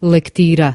lektira.